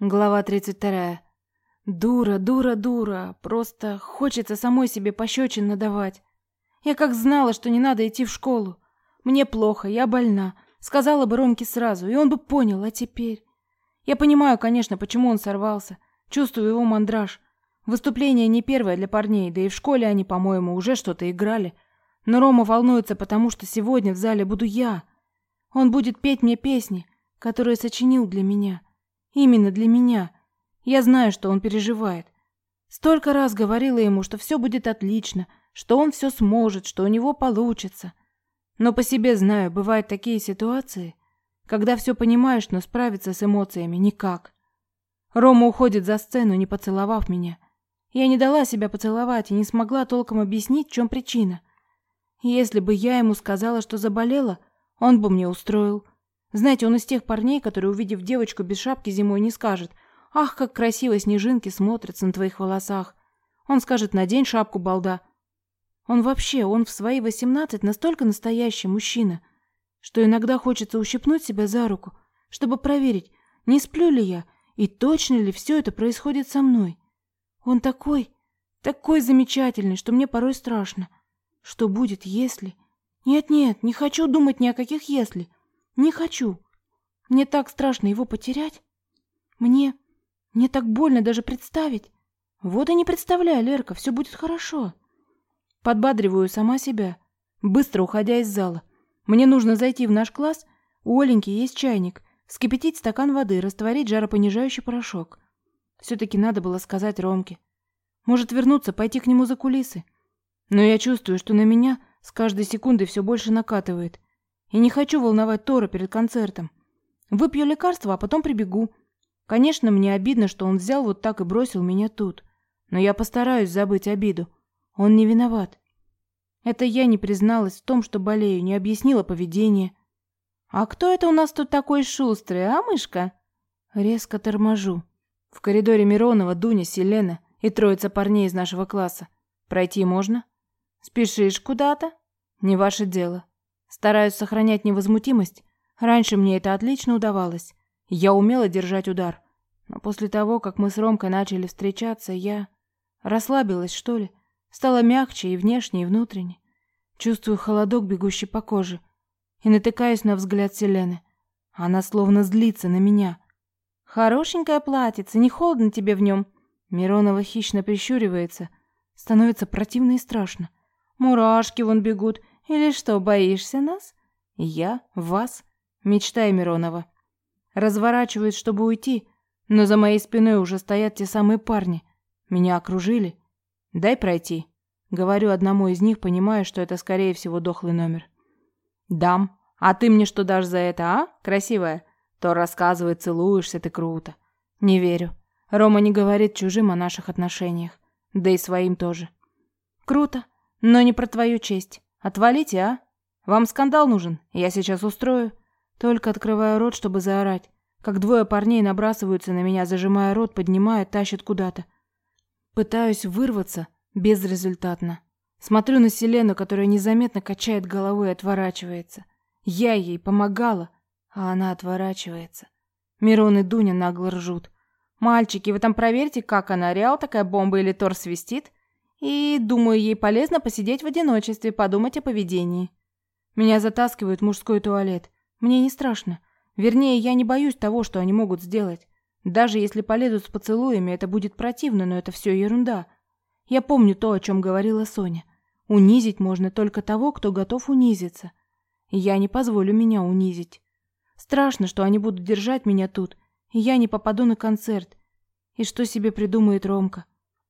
Глава 32. Дура, дура, дура. Просто хочется самой себе пощечин надавать. Я как знала, что не надо идти в школу. Мне плохо, я больна. Сказала бы Ромке сразу, и он бы понял, а теперь... Я понимаю, конечно, почему он сорвался. Чувствую его мандраж. Выступление не первое для парней, да и в школе они, по-моему, уже что-то играли. Но Рома волнуется, потому что сегодня в зале буду я. Он будет петь мне песни, которые сочинил для меня. Именно для меня. Я знаю, что он переживает. Столько раз говорила ему, что все будет отлично, что он все сможет, что у него получится. Но по себе знаю, бывают такие ситуации, когда все понимаешь, но справиться с эмоциями никак. Рома уходит за сцену, не поцеловав меня. Я не дала себя поцеловать и не смогла толком объяснить, в чем причина. Если бы я ему сказала, что заболела, он бы мне устроил. Знаете, он из тех парней, которые, увидев девочку без шапки зимой, не скажет «Ах, как красиво снежинки смотрятся на твоих волосах». Он скажет «Надень шапку, балда». Он вообще, он в свои восемнадцать настолько настоящий мужчина, что иногда хочется ущипнуть себя за руку, чтобы проверить, не сплю ли я и точно ли все это происходит со мной. Он такой, такой замечательный, что мне порой страшно. Что будет, если... Нет-нет, не хочу думать ни о каких «если». Не хочу. Мне так страшно его потерять. Мне... Мне так больно даже представить. Вот и не представляй, Лерка, все будет хорошо. Подбадриваю сама себя, быстро уходя из зала. Мне нужно зайти в наш класс. У Оленьки есть чайник. Вскипятить стакан воды, растворить жаропонижающий порошок. Все-таки надо было сказать Ромке. Может вернуться, пойти к нему за кулисы. Но я чувствую, что на меня с каждой секундой все больше накатывает. И не хочу волновать Тора перед концертом. Выпью лекарство, а потом прибегу. Конечно, мне обидно, что он взял вот так и бросил меня тут. Но я постараюсь забыть обиду. Он не виноват. Это я не призналась в том, что болею, не объяснила поведение. «А кто это у нас тут такой шустрый, а, мышка?» Резко торможу. В коридоре Миронова, Дуня, Селена и троица парней из нашего класса. Пройти можно? Спешишь куда-то? Не ваше дело. Стараюсь сохранять невозмутимость. Раньше мне это отлично удавалось. Я умела держать удар. Но после того, как мы с Ромкой начали встречаться, я расслабилась, что ли. Стала мягче и внешне, и внутренне. Чувствую холодок, бегущий по коже. И натыкаюсь на взгляд Селены. Она словно злится на меня. «Хорошенькое платьице, не холодно тебе в нем?» Миронова хищно прищуривается. Становится противно и страшно. Мурашки вон бегут, или что, боишься нас? Я? Вас? Мечтай, Миронова. Разворачиваюсь, чтобы уйти, но за моей спиной уже стоят те самые парни. Меня окружили. Дай пройти. Говорю одному из них, понимая, что это скорее всего дохлый номер. Дам. А ты мне что дашь за это, а? Красивая. То рассказывает, целуешься ты круто. Не верю. Рома не говорит чужим о наших отношениях. Да и своим тоже. Круто, но не про твою честь. Отвалите, а? Вам скандал нужен? Я сейчас устрою. Только открываю рот, чтобы заорать, как двое парней набрасываются на меня, зажимая рот, поднимают, тащат куда-то. Пытаюсь вырваться безрезультатно. Смотрю на Селену, которая незаметно качает головой и отворачивается. Я ей помогала, а она отворачивается. Мирон и Дуня нагло ржут. «Мальчики, вы там проверьте, как она, реал такая бомба или тор свистит? И, думаю, ей полезно посидеть в одиночестве, подумать о поведении. Меня затаскивают в мужской туалет. Мне не страшно. Вернее, я не боюсь того, что они могут сделать. Даже если полезут с поцелуями, это будет противно, но это все ерунда. Я помню то, о чем говорила Соня. Унизить можно только того, кто готов унизиться. Я не позволю меня унизить. Страшно, что они будут держать меня тут, и я не попаду на концерт. И что себе придумает Ромка?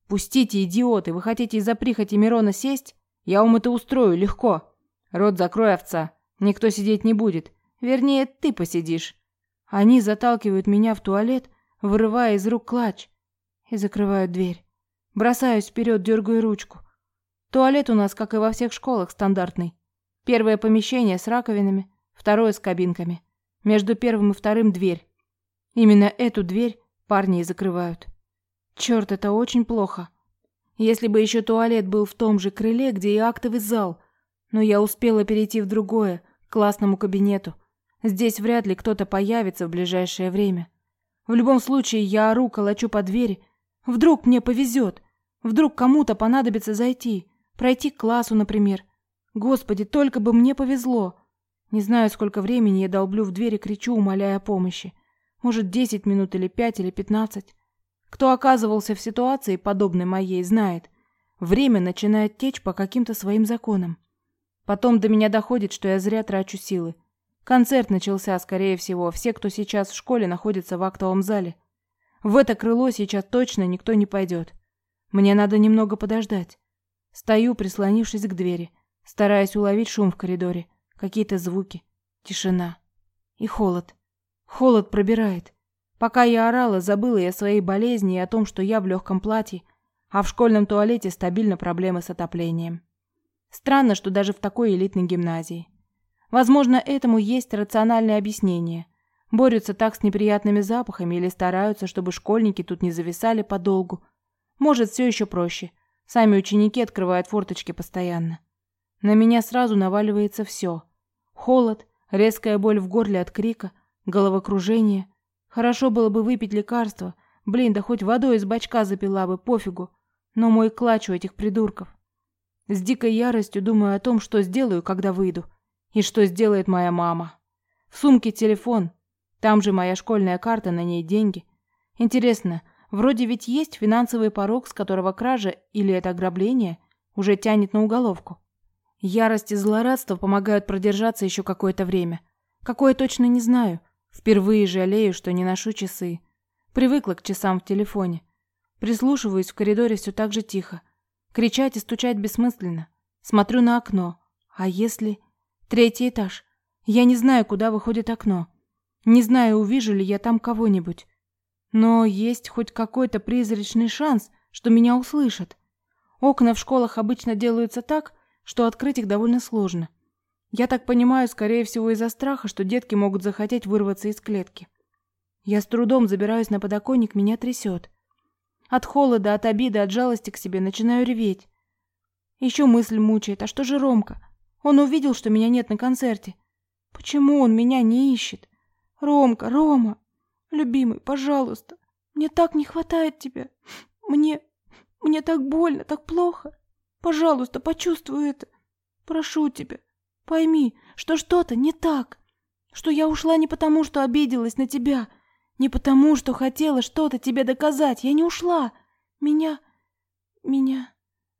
«Пустите, идиоты! Вы хотите из-за прихоти Мирона сесть? Я вам это устрою, легко. Рот закрой, овца. Никто сидеть не будет. Вернее, ты посидишь». Они заталкивают меня в туалет, вырывая из рук клатч, и закрывают дверь. Бросаюсь вперед, дергаю ручку. Туалет у нас, как и во всех школах, стандартный. Первое помещение с раковинами, второе с кабинками. Между первым и вторым дверь. Именно эту дверь парни и закрывают. Черт, это очень плохо. Если бы еще туалет был в том же крыле, где и актовый зал. Но я успела перейти в другое, к классному кабинету. Здесь вряд ли кто-то появится в ближайшее время. В любом случае, я ору, колочу по двери. Вдруг мне повезет. Вдруг кому-то понадобится зайти. Пройти к классу, например. Господи, только бы мне повезло. Не знаю, сколько времени я долблю в двери, кричу, умоляя о помощи. Может, десять минут или пять или пятнадцать. Кто оказывался в ситуации, подобной моей, знает. Время начинает течь по каким-то своим законам. Потом до меня доходит, что я зря трачу силы. Концерт начался, скорее всего. Все, кто сейчас в школе, находятся в актовом зале. В это крыло сейчас точно никто не пойдет. Мне надо немного подождать. Стою, прислонившись к двери, стараясь уловить шум в коридоре, какие-то звуки, тишина и холод. Холод пробирает. Пока я орала, забыла я о своей болезни и о том, что я в легком платье, а в школьном туалете стабильно проблемы с отоплением. Странно, что даже в такой элитной гимназии. Возможно, этому есть рациональное объяснение. Борются так с неприятными запахами или стараются, чтобы школьники тут не зависали подолгу. Может, все еще проще. Сами ученики открывают форточки постоянно. На меня сразу наваливается все. Холод, резкая боль в горле от крика, головокружение. Хорошо было бы выпить лекарство. Блин, да хоть водой из бачка запила бы, пофигу. Но мой клач у этих придурков. С дикой яростью думаю о том, что сделаю, когда выйду. И что сделает моя мама. В сумке телефон. Там же моя школьная карта, на ней деньги. Интересно, вроде ведь есть финансовый порог, с которого кража или это ограбление уже тянет на уголовку. Ярость и злорадство помогают продержаться еще какое-то время. Какое точно не знаю. Впервые жалею, что не ношу часы. Привыкла к часам в телефоне. Прислушиваюсь в коридоре все так же тихо. Кричать и стучать бессмысленно. Смотрю на окно. А если... Третий этаж. Я не знаю, куда выходит окно. Не знаю, увижу ли я там кого-нибудь. Но есть хоть какой-то призрачный шанс, что меня услышат. Окна в школах обычно делаются так, что открыть их довольно сложно. Я так понимаю, скорее всего, из-за страха, что детки могут захотеть вырваться из клетки. Я с трудом забираюсь на подоконник, меня трясет. От холода, от обиды, от жалости к себе начинаю реветь. Еще мысль мучает, а что же Ромка? Он увидел, что меня нет на концерте. Почему он меня не ищет? Ромка, Рома, любимый, пожалуйста, мне так не хватает тебя. Мне, мне так больно, так плохо. Пожалуйста, почувствуй это. Прошу тебя, пойми, что что-то не так. Что я ушла не потому, что обиделась на тебя, не потому, что хотела что-то тебе доказать. Я не ушла. Меня... Меня...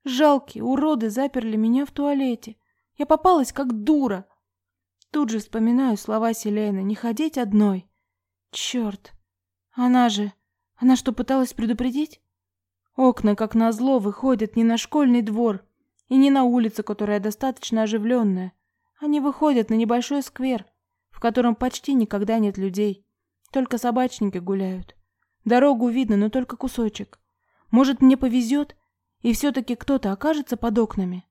Жалкие уроды заперли меня в туалете. Я попалась как дура. Тут же вспоминаю слова Селены «не ходить одной». Черт! Она же... Она что, пыталась предупредить? Окна, как назло, выходят не на школьный двор и не на улицу, которая достаточно оживленная. Они выходят на небольшой сквер, в котором почти никогда нет людей. Только собачники гуляют. Дорогу видно, но только кусочек. Может, мне повезет, и все-таки кто-то окажется под окнами.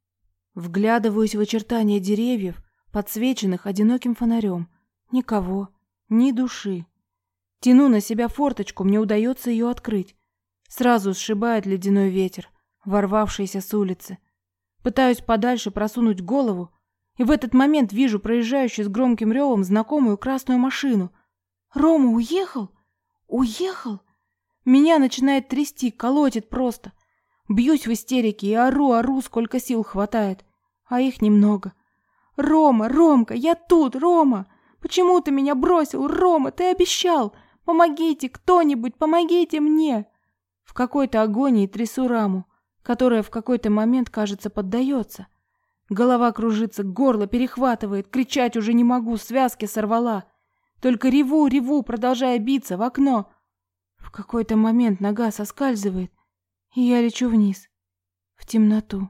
Вглядываюсь в очертания деревьев, подсвеченных одиноким фонарем. Никого, ни души. Тяну на себя форточку, мне удается ее открыть. Сразу сшибает ледяной ветер, ворвавшийся с улицы. Пытаюсь подальше просунуть голову, и в этот момент вижу проезжающую с громким ревом знакомую красную машину. Рома уехал? Уехал? Меня начинает трясти, колотит просто. Бьюсь в истерике и ору, ору, сколько сил хватает. А их немного. Рома, Ромка, я тут, Рома! Почему ты меня бросил, Рома? Ты обещал! Помогите, кто-нибудь, помогите мне! В какой-то агонии трясу раму, которая в какой-то момент, кажется, поддается. Голова кружится, горло перехватывает, кричать уже не могу, связки сорвала. Только реву, реву, продолжая биться в окно. В какой-то момент нога соскальзывает, и я лечу вниз, в темноту.